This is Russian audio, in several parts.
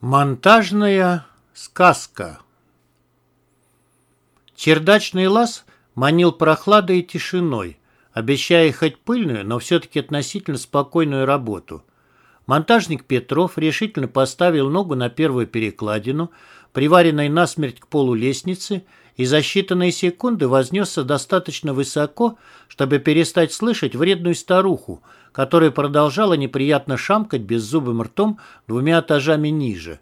Монтажная сказка Чердачный лаз манил прохладой и тишиной, обещая хоть пыльную, но все-таки относительно спокойную работу. Монтажник Петров решительно поставил ногу на первую перекладину, приваренной насмерть к полу лестницы, и за считанные секунды вознесся достаточно высоко, чтобы перестать слышать вредную старуху, которая продолжала неприятно шамкать беззубым ртом двумя этажами ниже.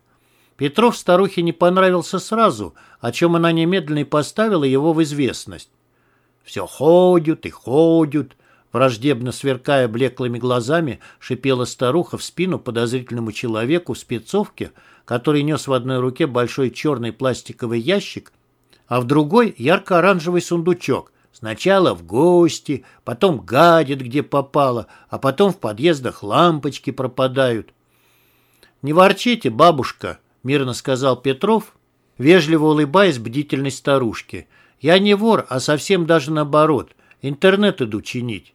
Петров старухе не понравился сразу, о чем она немедленно и поставила его в известность. «Все ходят и ходят», враждебно сверкая блеклыми глазами, шипела старуха в спину подозрительному человеку в спецовке, который нес в одной руке большой черный пластиковый ящик, а в другой ярко-оранжевый сундучок. Сначала в гости, потом гадит, где попало, а потом в подъездах лампочки пропадают. «Не ворчите, бабушка», — мирно сказал Петров, вежливо улыбаясь бдительность старушки. «Я не вор, а совсем даже наоборот. Интернет иду чинить».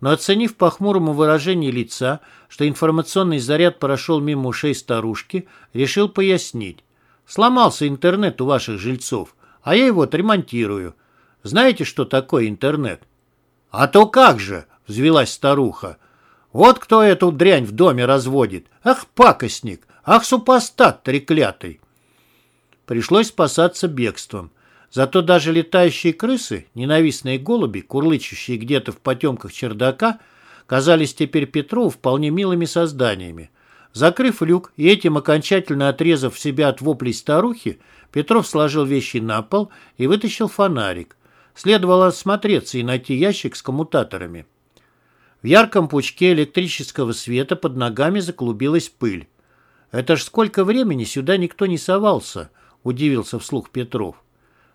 Но оценив по хмурому выражению лица, что информационный заряд прошел мимо ушей старушки, решил пояснить. «Сломался интернет у ваших жильцов а я его отремонтирую. Знаете, что такое интернет? А то как же, взвелась старуха. Вот кто эту дрянь в доме разводит. Ах, пакостник, ах, супостат треклятый. Пришлось спасаться бегством. Зато даже летающие крысы, ненавистные голуби, курлычущие где-то в потемках чердака, казались теперь Петрову вполне милыми созданиями. Закрыв люк и этим окончательно отрезав себя от воплей старухи, Петров сложил вещи на пол и вытащил фонарик. Следовало осмотреться и найти ящик с коммутаторами. В ярком пучке электрического света под ногами заклубилась пыль. «Это ж сколько времени сюда никто не совался», — удивился вслух Петров.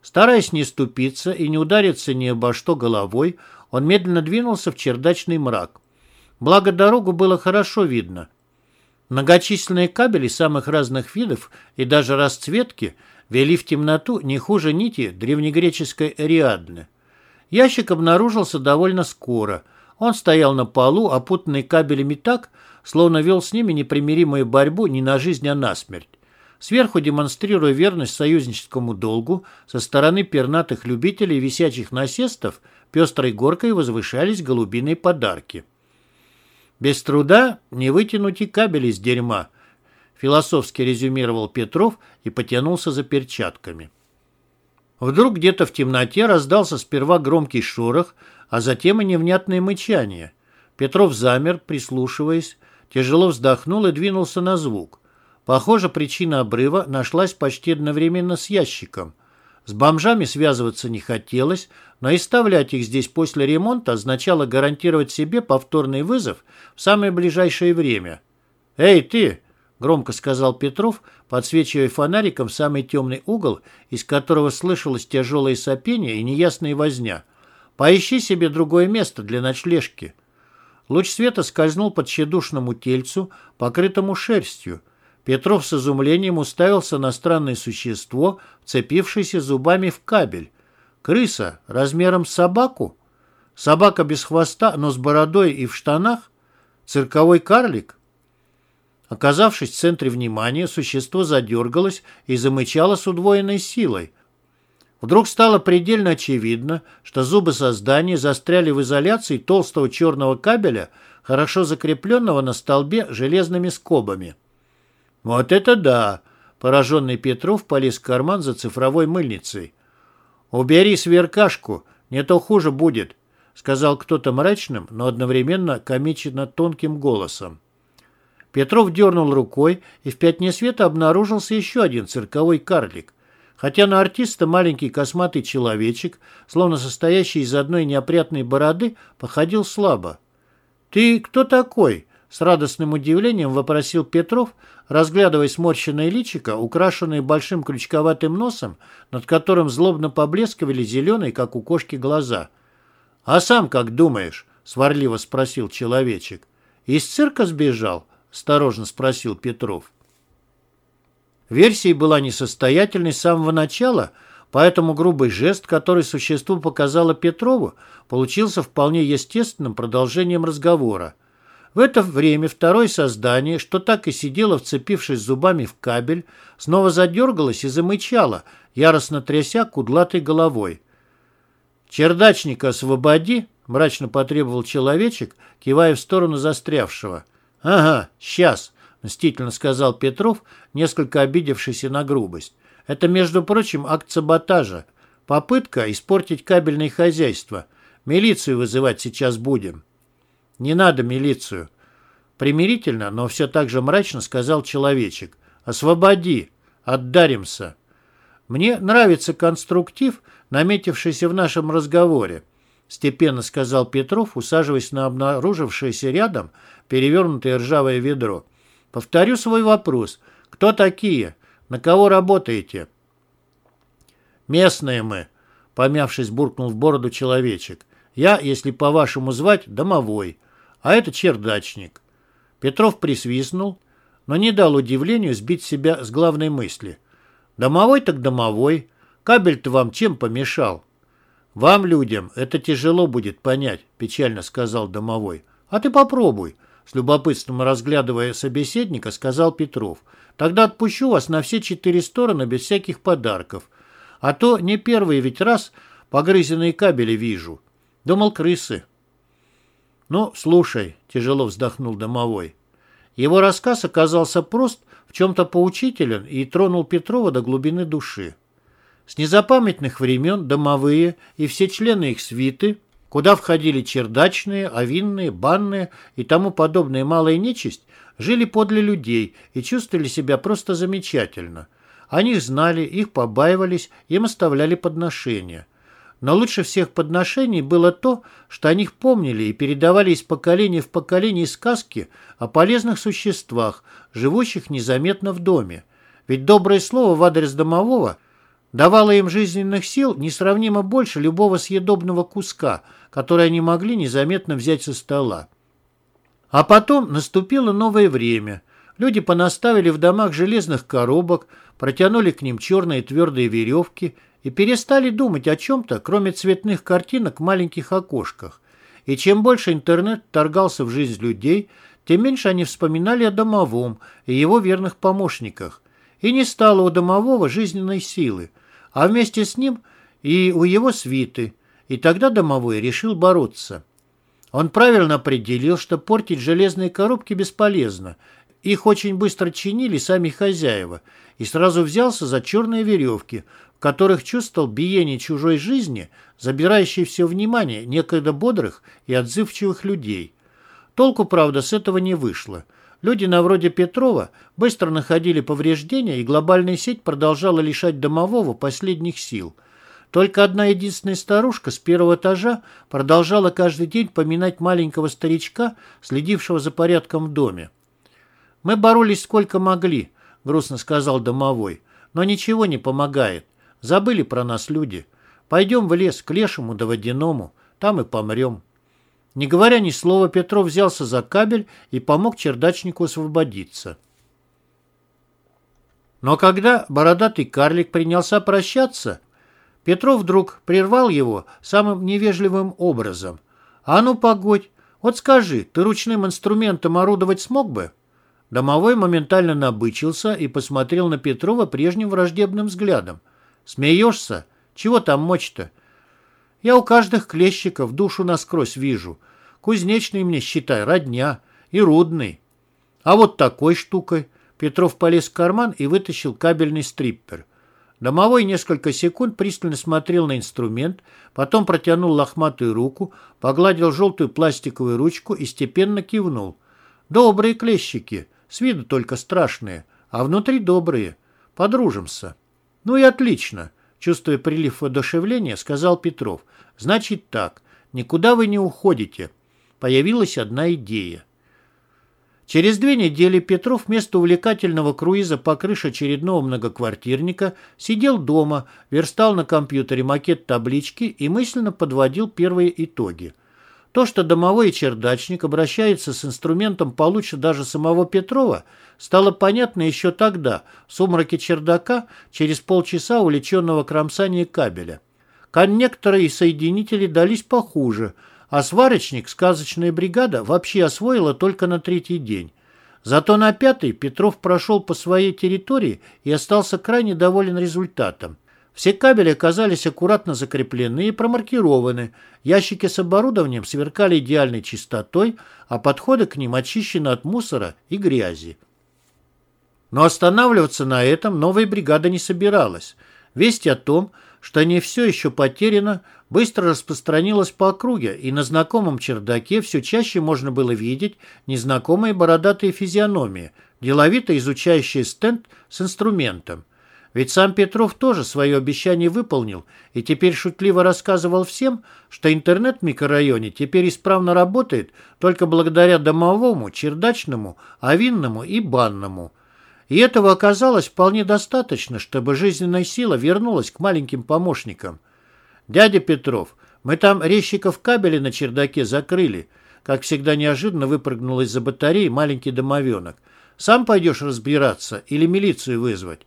Стараясь не ступиться и не удариться ни обо что головой, он медленно двинулся в чердачный мрак. Благо дорогу было хорошо видно — Многочисленные кабели самых разных видов и даже расцветки вели в темноту не хуже нити древнегреческой Ариадны. Ящик обнаружился довольно скоро. Он стоял на полу, опутанный кабелями так, словно вел с ними непримиримую борьбу не на жизнь, а на смерть. Сверху, демонстрируя верность союзническому долгу, со стороны пернатых любителей висячих насестов пестрой горкой возвышались голубиные подарки – без труда не вытянуть и кабель из дерьма, философски резюмировал Петров и потянулся за перчатками. Вдруг где-то в темноте раздался сперва громкий шорох, а затем и невнятное мычание. Петров замер, прислушиваясь, тяжело вздохнул и двинулся на звук. Похоже, причина обрыва нашлась почти одновременно с ящиком. С бомжами связываться не хотелось, но и оставлять их здесь после ремонта означало гарантировать себе повторный вызов в самое ближайшее время. «Эй, ты!» — громко сказал Петров, подсвечивая фонариком самый темный угол, из которого слышалось тяжелое сопение и неясная возня. «Поищи себе другое место для ночлежки». Луч света скользнул под тщедушному тельцу, покрытому шерстью, Петров с изумлением уставился на странное существо, вцепившееся зубами в кабель. Крыса размером с собаку? Собака без хвоста, но с бородой и в штанах? Цирковой карлик? Оказавшись в центре внимания, существо задергалось и замычало с удвоенной силой. Вдруг стало предельно очевидно, что зубы создания застряли в изоляции толстого черного кабеля, хорошо закрепленного на столбе железными скобами. «Вот это да!» Пораженный Петров полез в карман за цифровой мыльницей. «Убери сверкашку, не то хуже будет», сказал кто-то мрачным, но одновременно комично тонким голосом. Петров дернул рукой, и в пятне света обнаружился еще один цирковой карлик. Хотя на артиста маленький косматый человечек, словно состоящий из одной неопрятной бороды, походил слабо. «Ты кто такой?» С радостным удивлением вопросил Петров, разглядывая сморщенное личико, украшенное большим крючковатым носом, над которым злобно поблескивали зеленые, как у кошки, глаза. «А сам как думаешь?» — сварливо спросил человечек. «Из цирка сбежал?» — осторожно спросил Петров. Версия была несостоятельной с самого начала, поэтому грубый жест, который существу показало Петрову, получился вполне естественным продолжением разговора. В это время второе создание, что так и сидело, вцепившись зубами в кабель, снова задергалось и замычало, яростно тряся кудлатой головой. «Чердачника освободи!» — мрачно потребовал человечек, кивая в сторону застрявшего. «Ага, сейчас!» — мстительно сказал Петров, несколько обидевшийся на грубость. «Это, между прочим, акт саботажа. Попытка испортить кабельное хозяйство. Милицию вызывать сейчас будем». «Не надо милицию». Примирительно, но все так же мрачно сказал человечек. «Освободи! Отдаримся!» «Мне нравится конструктив, наметившийся в нашем разговоре», степенно сказал Петров, усаживаясь на обнаружившееся рядом перевернутое ржавое ведро. «Повторю свой вопрос. Кто такие? На кого работаете?» «Местные мы», — помявшись, буркнул в бороду человечек. «Я, если по-вашему звать, домовой а это чердачник. Петров присвистнул, но не дал удивлению сбить себя с главной мысли. Домовой так домовой, кабель-то вам чем помешал? Вам, людям, это тяжело будет понять, печально сказал домовой. А ты попробуй, с любопытством разглядывая собеседника, сказал Петров. Тогда отпущу вас на все четыре стороны без всяких подарков. А то не первый ведь раз погрызенные кабели вижу. Думал, крысы. «Ну, слушай», — тяжело вздохнул домовой. Его рассказ оказался прост, в чем-то поучителен и тронул Петрова до глубины души. С незапамятных времен домовые и все члены их свиты, куда входили чердачные, овинные, банные и тому подобная малая нечисть, жили подле людей и чувствовали себя просто замечательно. О них знали, их побаивались, им оставляли подношения. Но лучше всех подношений было то, что о них помнили и передавали из поколения в поколение сказки о полезных существах, живущих незаметно в доме. Ведь доброе слово в адрес домового давало им жизненных сил несравнимо больше любого съедобного куска, который они могли незаметно взять со стола. А потом наступило новое время. Люди понаставили в домах железных коробок, протянули к ним черные твердые веревки – и перестали думать о чем-то, кроме цветных картинок в маленьких окошках. И чем больше интернет торгался в жизнь людей, тем меньше они вспоминали о домовом и его верных помощниках. И не стало у домового жизненной силы, а вместе с ним и у его свиты. И тогда домовой решил бороться. Он правильно определил, что портить железные коробки бесполезно. Их очень быстро чинили сами хозяева, и сразу взялся за черные веревки, которых чувствовал биение чужой жизни, забирающей все внимание некогда бодрых и отзывчивых людей. Толку, правда, с этого не вышло. Люди на вроде Петрова быстро находили повреждения, и глобальная сеть продолжала лишать домового последних сил. Только одна единственная старушка с первого этажа продолжала каждый день поминать маленького старичка, следившего за порядком в доме. «Мы боролись сколько могли», — грустно сказал домовой, — «но ничего не помогает. Забыли про нас люди. Пойдем в лес к лешему да водяному, там и помрем. Не говоря ни слова, Петров взялся за кабель и помог чердачнику освободиться. Но когда бородатый карлик принялся прощаться, Петров вдруг прервал его самым невежливым образом. «А ну, погодь, вот скажи, ты ручным инструментом орудовать смог бы?» Домовой моментально набычился и посмотрел на Петрова прежним враждебным взглядом. Смеешься? Чего там мочь-то? Я у каждых клещиков душу насквозь вижу. Кузнечный мне, считай, родня. И рудный. А вот такой штукой. Петров полез в карман и вытащил кабельный стриппер. Домовой несколько секунд пристально смотрел на инструмент, потом протянул лохматую руку, погладил желтую пластиковую ручку и степенно кивнул. «Добрые клещики, с виду только страшные, а внутри добрые. Подружимся». «Ну и отлично», — чувствуя прилив воодушевления, сказал Петров. «Значит так, никуда вы не уходите». Появилась одна идея. Через две недели Петров вместо увлекательного круиза по крыше очередного многоквартирника сидел дома, верстал на компьютере макет таблички и мысленно подводил первые итоги. То, что домовой и чердачник обращаются с инструментом получше даже самого Петрова, стало понятно еще тогда, в сумраке чердака, через полчаса увлеченного кромсания кабеля. Коннекторы и соединители дались похуже, а сварочник сказочная бригада вообще освоила только на третий день. Зато на пятый Петров прошел по своей территории и остался крайне доволен результатом. Все кабели оказались аккуратно закреплены и промаркированы, ящики с оборудованием сверкали идеальной чистотой, а подходы к ним очищены от мусора и грязи. Но останавливаться на этом новая бригада не собиралась. Весть о том, что не все еще потеряно, быстро распространилась по округе, и на знакомом чердаке все чаще можно было видеть незнакомые бородатые физиономии, деловито изучающие стенд с инструментом. Ведь сам Петров тоже свое обещание выполнил и теперь шутливо рассказывал всем, что интернет в микрорайоне теперь исправно работает только благодаря домовому, чердачному, авинному и банному. И этого оказалось вполне достаточно, чтобы жизненная сила вернулась к маленьким помощникам. «Дядя Петров, мы там резчиков кабели на чердаке закрыли», как всегда неожиданно выпрыгнул из-за батареи маленький домовенок. «Сам пойдешь разбираться или милицию вызвать?»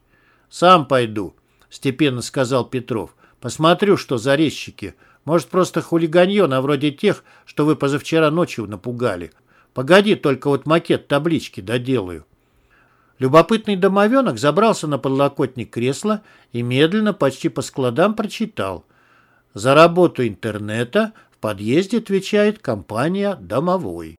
«Сам пойду», — степенно сказал Петров. «Посмотрю, что за резчики. Может, просто хулиганье на вроде тех, что вы позавчера ночью напугали. Погоди, только вот макет таблички доделаю». Любопытный домовенок забрался на подлокотник кресла и медленно, почти по складам, прочитал. За работу интернета в подъезде отвечает компания «Домовой».